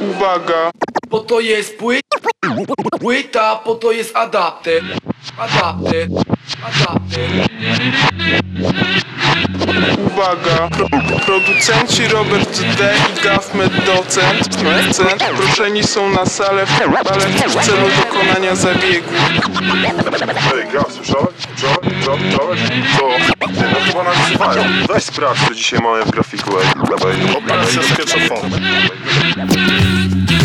Uwaga, Po to jest pły... płyta, po to jest adapter. Adapter, adapter. uwaga. Pro, producenci Robert D. i Gafmet Docent Cent, proszeni są na salę w, ale w celu dokonania zabiegu. Ej, Gaf, słyszałeś? Słyszałeś? Słyszałeś? Słyszałeś? To... Ty, no chyba nas wzywają. Weź sprawdź, co dzisiaj mamy w grafiku, ej. Dawaj, operacja sketchofon. Tą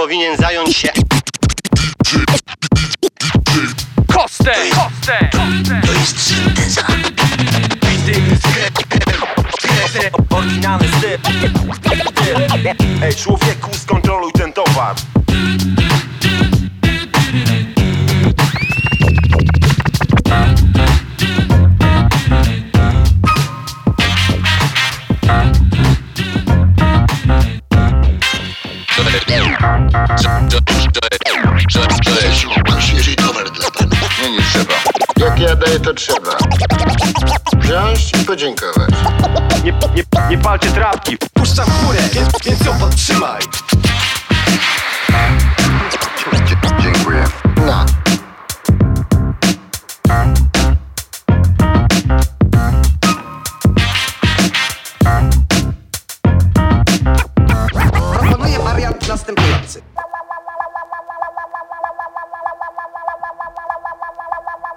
powinien zająć się Kostek! Kostek! To jest synteza Oryginalny styl Ej, człowieku, skontroluj ten towar. Daję, to trzeba. Wziąć i podziękować. Nie, nie, nie palcie trapki Puszczam chmurę, więc, więc ją podtrzymaj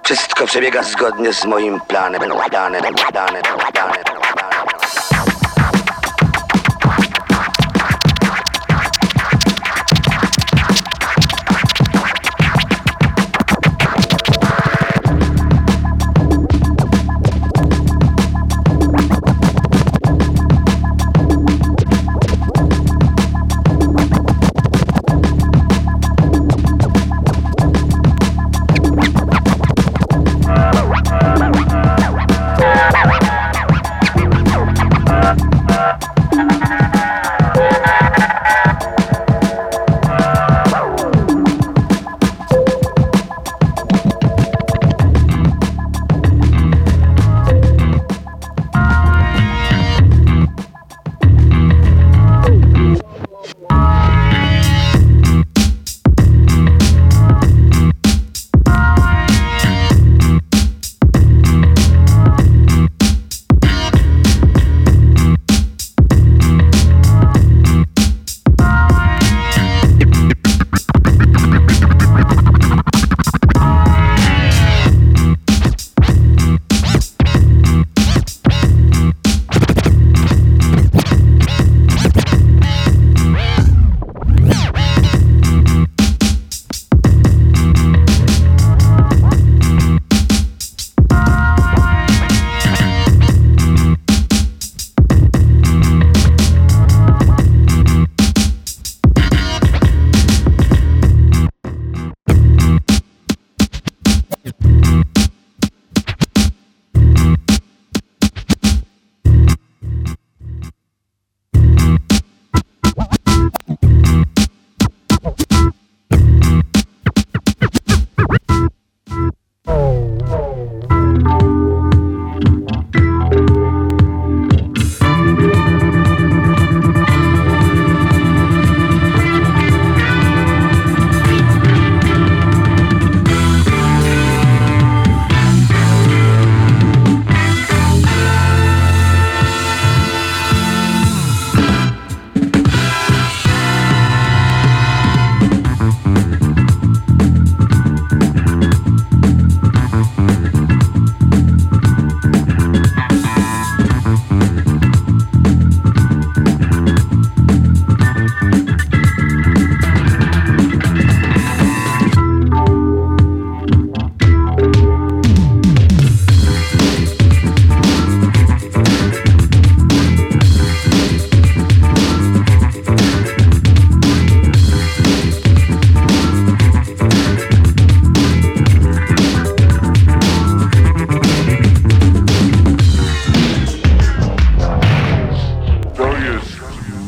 Wszystko przebiega zgodnie z moim planem. Planem, planem, planem,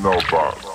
know about.